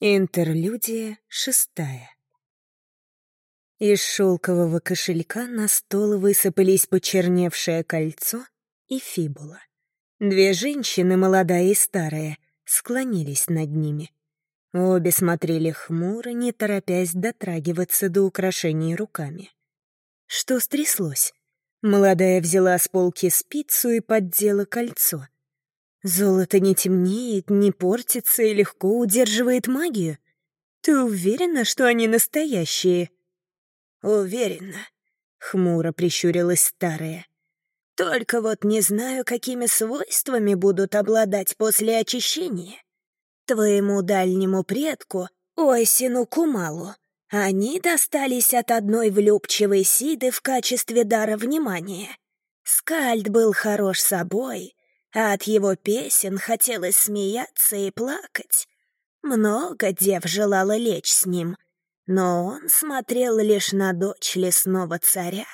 Интерлюдия шестая. Из шелкового кошелька на стол высыпались почерневшее кольцо и фибула. Две женщины, молодая и старая, склонились над ними. Обе смотрели хмуро, не торопясь дотрагиваться до украшений руками. Что стряслось? Молодая взяла с полки спицу и поддела кольцо — Золото не темнеет, не портится и легко удерживает магию. Ты уверена, что они настоящие? Уверена, хмуро прищурилась старая. Только вот не знаю, какими свойствами будут обладать после очищения. Твоему дальнему предку, Ойсину Кумалу, они достались от одной влюбчивой Сиды в качестве дара внимания. Скальд был хорош собой, а от его песен хотелось смеяться и плакать. Много дев желало лечь с ним, но он смотрел лишь на дочь лесного царя.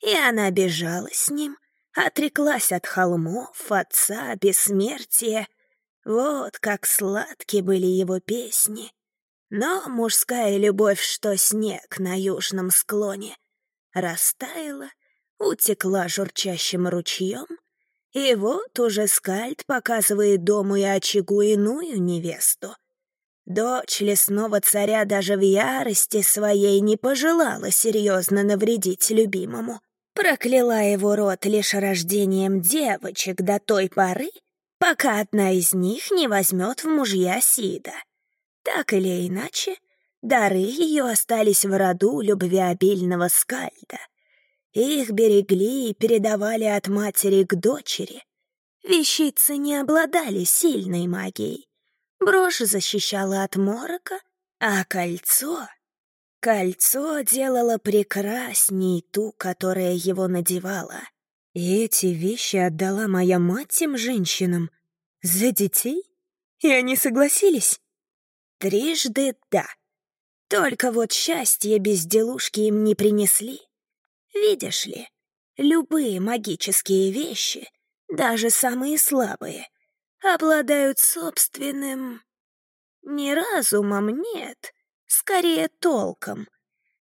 И она бежала с ним, отреклась от холмов, отца, бессмертия. Вот как сладки были его песни. Но мужская любовь, что снег на южном склоне, растаяла, утекла журчащим ручьем — и вот уже скальд показывает дому и очагу иную невесту. Дочь лесного царя даже в ярости своей не пожелала серьезно навредить любимому. Прокляла его род лишь рождением девочек до той поры, пока одна из них не возьмет в мужья Сида. Так или иначе, дары ее остались в роду любвеобильного скальда. Их берегли и передавали от матери к дочери. Вещицы не обладали сильной магией. Брошь защищала от морока, а кольцо... Кольцо делало прекрасней ту, которая его надевала. И эти вещи отдала моя мать тем женщинам. За детей? И они согласились? Трижды да. Только вот счастье безделушки им не принесли. Видишь ли, любые магические вещи, даже самые слабые, обладают собственным... Не разумом, нет, скорее толком.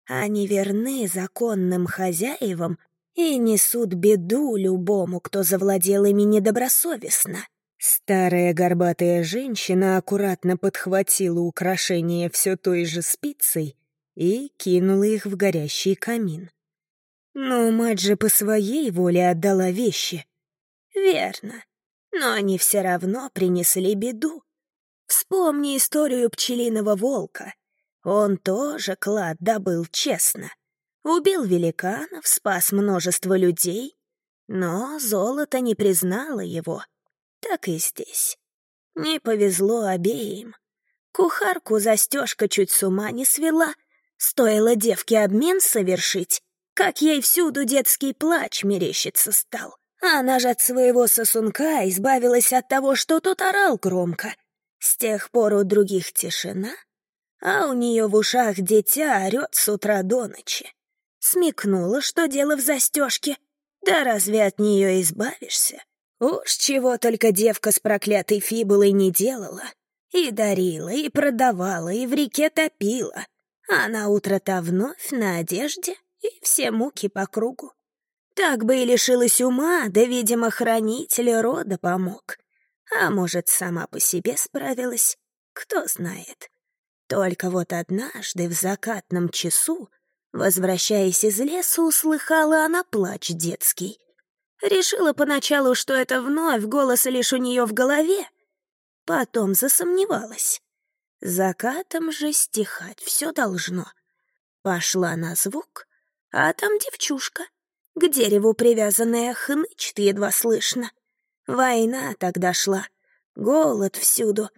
Они верны законным хозяевам и несут беду любому, кто завладел ими недобросовестно. Старая горбатая женщина аккуратно подхватила украшения все той же спицей и кинула их в горящий камин. Но мать же по своей воле отдала вещи. Верно. Но они все равно принесли беду. Вспомни историю пчелиного волка. Он тоже клад добыл честно. Убил великанов, спас множество людей, но золото не признало его. Так и здесь. Не повезло обеим. Кухарку застежка чуть с ума не свела. Стоило девке обмен совершить, как ей всюду детский плач мерещиться стал. Она же от своего сосунка избавилась от того, что тот орал громко. С тех пор у других тишина, а у нее в ушах дитя орет с утра до ночи. Смекнула, что дело в застежке. Да разве от нее избавишься? Уж чего только девка с проклятой фибулой не делала. И дарила, и продавала, и в реке топила. А на утро-то вновь на одежде и все муки по кругу. Так бы и лишилась ума, да, видимо, хранитель рода помог. А может, сама по себе справилась, кто знает. Только вот однажды в закатном часу, возвращаясь из леса, услыхала она плач детский. Решила поначалу, что это вновь голос лишь у нее в голове. Потом засомневалась. Закатом же стихать все должно. Пошла на звук а там девчушка, к дереву привязанная, хнычет едва слышно. Война тогда шла, голод всюду.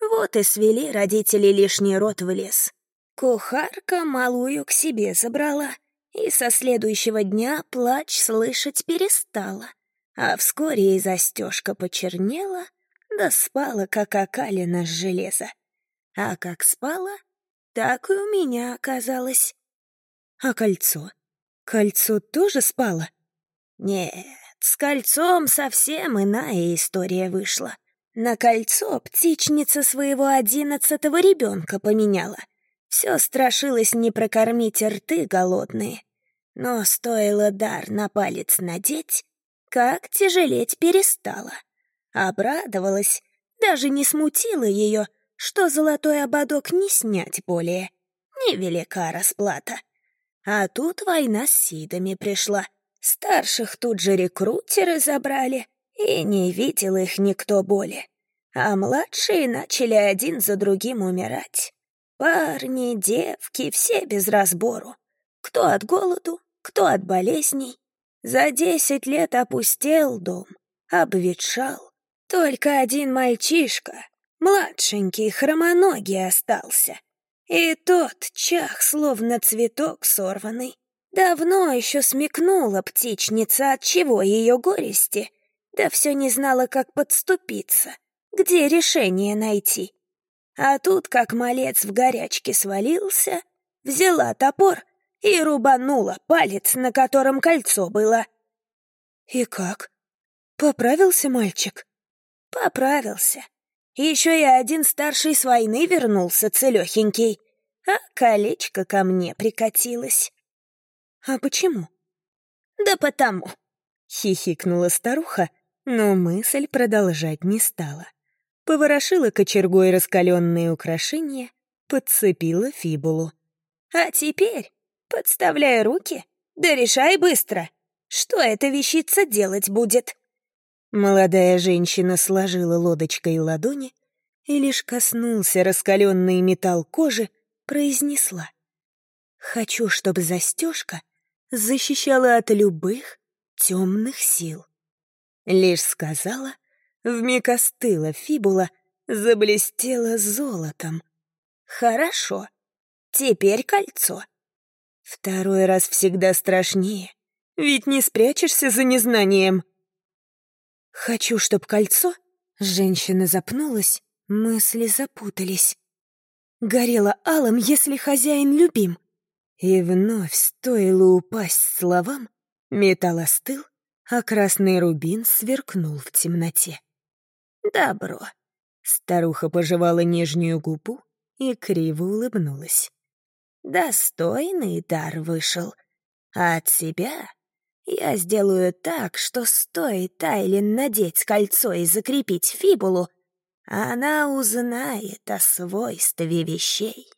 Вот и свели родители лишний рот в лес. Кухарка малую к себе забрала, и со следующего дня плач слышать перестала. А вскоре и застежка почернела, да спала, как окалина с железа. А как спала, так и у меня оказалось. А кольцо? Кольцо тоже спало? Нет, с кольцом совсем иная история вышла. На кольцо птичница своего одиннадцатого ребенка поменяла. Все страшилось не прокормить рты голодные. Но стоило дар на палец надеть, как тяжелеть перестала. Обрадовалась, даже не смутила ее, что золотой ободок не снять более. Невелика расплата. А тут война с сидами пришла. Старших тут же рекрутеры забрали, и не видел их никто более. А младшие начали один за другим умирать. Парни, девки, все без разбору. Кто от голоду, кто от болезней. За десять лет опустел дом, обветшал. Только один мальчишка, младшенький, хромоногий остался. И тот чах, словно цветок сорванный. Давно еще смекнула птичница, от чего ее горести, да все не знала, как подступиться, где решение найти. А тут, как малец в горячке свалился, взяла топор и рубанула палец, на котором кольцо было. «И как? Поправился мальчик?» «Поправился. Еще и один старший с войны вернулся целехенький, а колечко ко мне прикатилось». «А почему?» «Да потому», — хихикнула старуха, но мысль продолжать не стала поворошила кочергой раскаленные украшения, подцепила фибулу. «А теперь подставляй руки, да решай быстро, что эта вещица делать будет». Молодая женщина сложила лодочкой ладони и лишь коснулся раскаленный металл кожи, произнесла. «Хочу, чтобы застежка защищала от любых темных сил». Лишь сказала — Вмиг остыла фибула, заблестела золотом. «Хорошо. Теперь кольцо». Второй раз всегда страшнее, ведь не спрячешься за незнанием. «Хочу, чтоб кольцо...» Женщина запнулась, мысли запутались. Горело алым, если хозяин любим. И вновь стоило упасть словам, металл остыл, а красный рубин сверкнул в темноте. «Добро». Старуха пожевала нижнюю губу и криво улыбнулась. «Достойный дар вышел. А от себя я сделаю так, что стоит Тайлин надеть кольцо и закрепить фибулу, она узнает о свойстве вещей».